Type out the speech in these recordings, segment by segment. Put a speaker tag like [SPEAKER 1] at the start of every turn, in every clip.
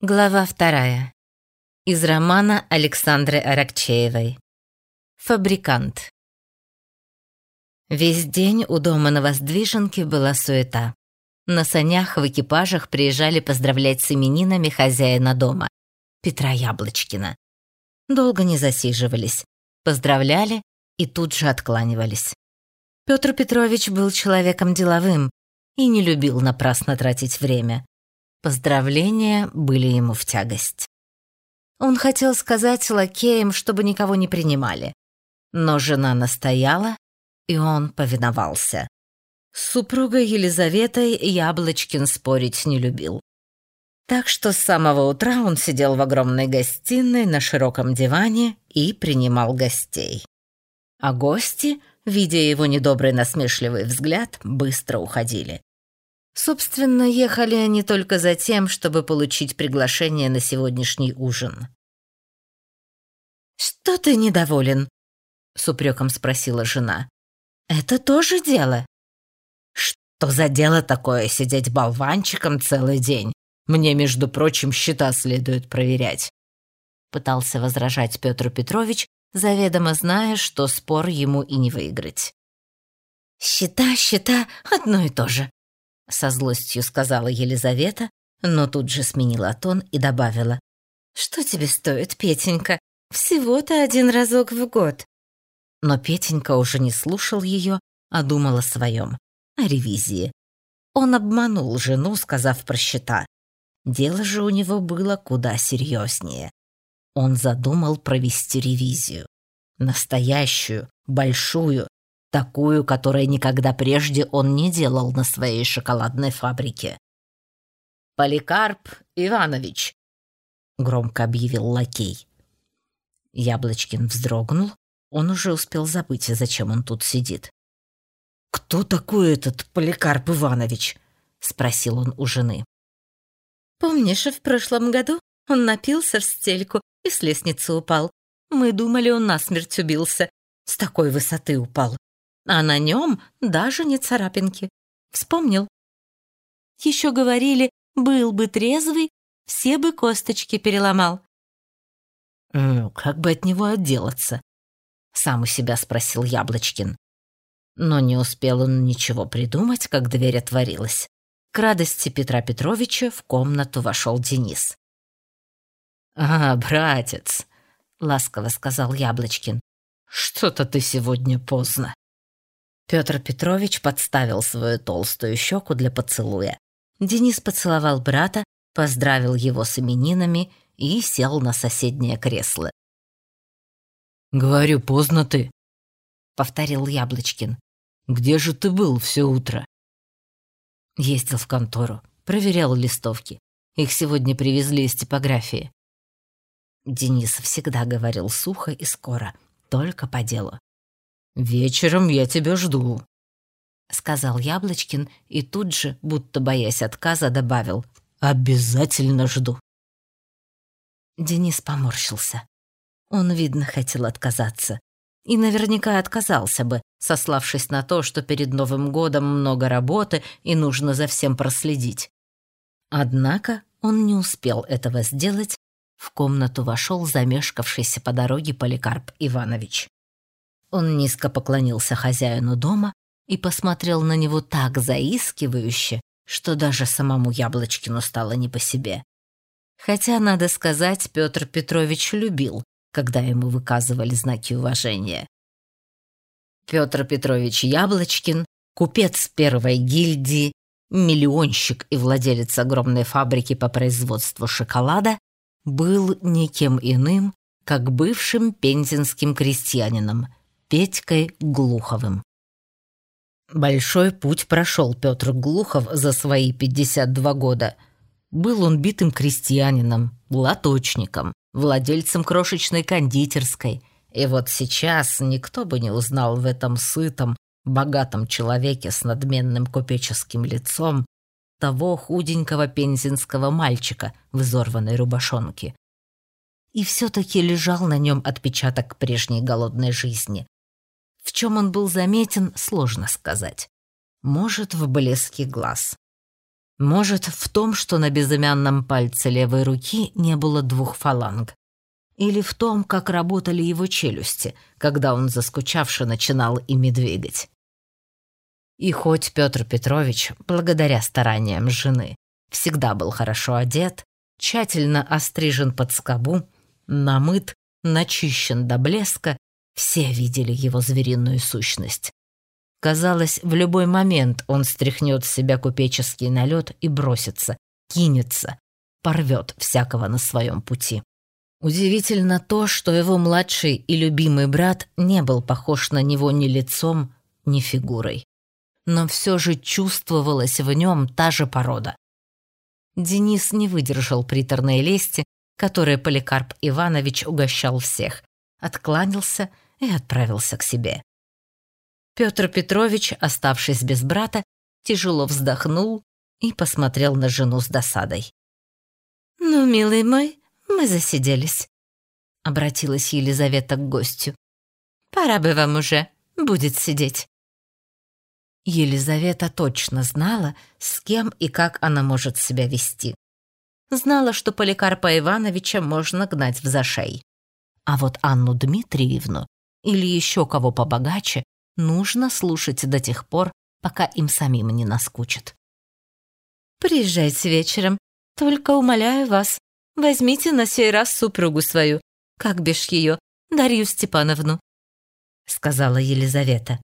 [SPEAKER 1] Глава вторая. Из романа Александры Аракчеевой. Фабрикант. Весь день у дома на Воздвиженке была суета. На санях в экипажах приезжали поздравлять с именинами хозяина дома, Петра Яблочкина. Долго не засиживались, поздравляли и тут же откланивались. Петр Петрович был человеком деловым и не любил напрасно тратить время. Поздравления были ему в тягость. Он хотел сказать лакеям, чтобы никого не принимали. Но жена настояла, и он повиновался. С супругой Елизаветой Яблочкин спорить не любил. Так что с самого утра он сидел в огромной гостиной на широком диване и принимал гостей. А гости, видя его недобрый насмешливый взгляд, быстро уходили. Собственно, ехали они только за тем, чтобы получить приглашение на сегодняшний ужин. «Что ты недоволен?» — с упреком спросила жена. «Это тоже дело». «Что за дело такое сидеть болванчиком целый день? Мне, между прочим, счета следует проверять». Пытался возражать Петр Петрович, заведомо зная, что спор ему и не выиграть. «Счета, счета — одно и то же», со злостью сказала Елизавета, но тут же сменила тон и добавила. «Что тебе стоит, Петенька? Всего-то один разок в год». Но Петенька уже не слушал ее, а думал о своем, о ревизии. Он обманул жену, сказав про счета. Дело же у него было куда серьезнее. Он задумал провести ревизию. Настоящую, большую, такую, которой никогда прежде он не делал на своей шоколадной фабрике. «Поликарп Иванович!» — громко объявил лакей. Яблочкин вздрогнул, он уже успел забыть, зачем он тут сидит. «Кто такой этот Поликарп Иванович?» — спросил он у жены.
[SPEAKER 2] «Помнишь, в прошлом году он напился в стельку и с лестницы упал? Мы думали, он насмерть убился. С такой высоты упал а на нем даже не царапинки. Вспомнил. Еще говорили, был бы трезвый, все бы косточки переломал.
[SPEAKER 1] «Ну, как бы от него отделаться?» — сам у себя спросил Яблочкин. Но не успел он ничего придумать, как дверь отворилась. К радости Петра Петровича в комнату вошел Денис. «А, братец», — ласково сказал Яблочкин, — «что-то ты сегодня поздно». Петр Петрович подставил свою толстую щеку для поцелуя. Денис поцеловал брата, поздравил его с именинами и сел на соседнее кресло.
[SPEAKER 3] «Говорю, поздно ты», —
[SPEAKER 1] повторил Яблочкин.
[SPEAKER 3] «Где же ты был все утро?»
[SPEAKER 1] Ездил в контору, проверял листовки. Их сегодня привезли из типографии. Денис всегда говорил сухо и скоро, только по делу.
[SPEAKER 3] «Вечером я тебя жду», —
[SPEAKER 1] сказал Яблочкин и тут же, будто боясь отказа, добавил
[SPEAKER 3] «Обязательно жду».
[SPEAKER 1] Денис поморщился. Он, видно, хотел отказаться. И наверняка отказался бы, сославшись на то, что перед Новым годом много работы и нужно за всем проследить. Однако он не успел этого сделать. В комнату вошел замешкавшийся по дороге Поликарп Иванович. Он низко поклонился хозяину дома и посмотрел на него так заискивающе, что даже самому Яблочкину стало не по себе. Хотя, надо сказать, Петр Петрович любил, когда ему выказывали знаки уважения. Петр Петрович Яблочкин, купец первой гильдии, миллионщик и владелец огромной фабрики по производству шоколада, был никем иным, как бывшим пензенским крестьянином – Петькой Глуховым. Большой путь прошел Петр Глухов за свои 52 года. Был он битым крестьянином, лоточником, владельцем крошечной кондитерской. И вот сейчас никто бы не узнал в этом сытом, богатом человеке с надменным купеческим лицом того худенького пензенского мальчика в изорванной рубашонке. И все-таки лежал на нем отпечаток прежней голодной жизни. В чем он был заметен, сложно сказать. Может, в блеске глаз. Может, в том, что на безымянном пальце левой руки не было двух фаланг. Или в том, как работали его челюсти, когда он, заскучавши, начинал ими двигать. И хоть Петр Петрович, благодаря стараниям жены, всегда был хорошо одет, тщательно острижен под скобу, намыт, начищен до блеска, все видели его звериную сущность. Казалось, в любой момент он стряхнет с себя купеческий налет и бросится, кинется, порвет всякого на своем пути. Удивительно то, что его младший и любимый брат не был похож на него ни лицом, ни фигурой. Но все же чувствовалась в нем та же порода. Денис не выдержал приторной лести, которой Поликарп Иванович угощал всех, откланялся и отправился к себе. Петр Петрович, оставшись без брата, тяжело вздохнул и посмотрел на жену с досадой.
[SPEAKER 2] «Ну, милый мой, мы засиделись», — обратилась Елизавета к гостю. «Пора бы вам уже, будет сидеть».
[SPEAKER 1] Елизавета точно знала, с кем и как она может себя вести. Знала, что Поликарпа Ивановича можно гнать в зашей. А вот Анну Дмитриевну или еще кого побогаче нужно слушать до тех пор, пока им самим не наскучит.
[SPEAKER 2] «Приезжайте вечером, только умоляю вас, возьмите на сей раз супругу свою, как бишь ее, Дарью Степановну», — сказала Елизавета.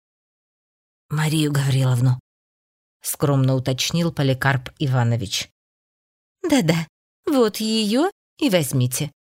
[SPEAKER 1] «Марию Гавриловну», — скромно уточнил Поликарп Иванович.
[SPEAKER 2] «Да-да, вот ее и возьмите.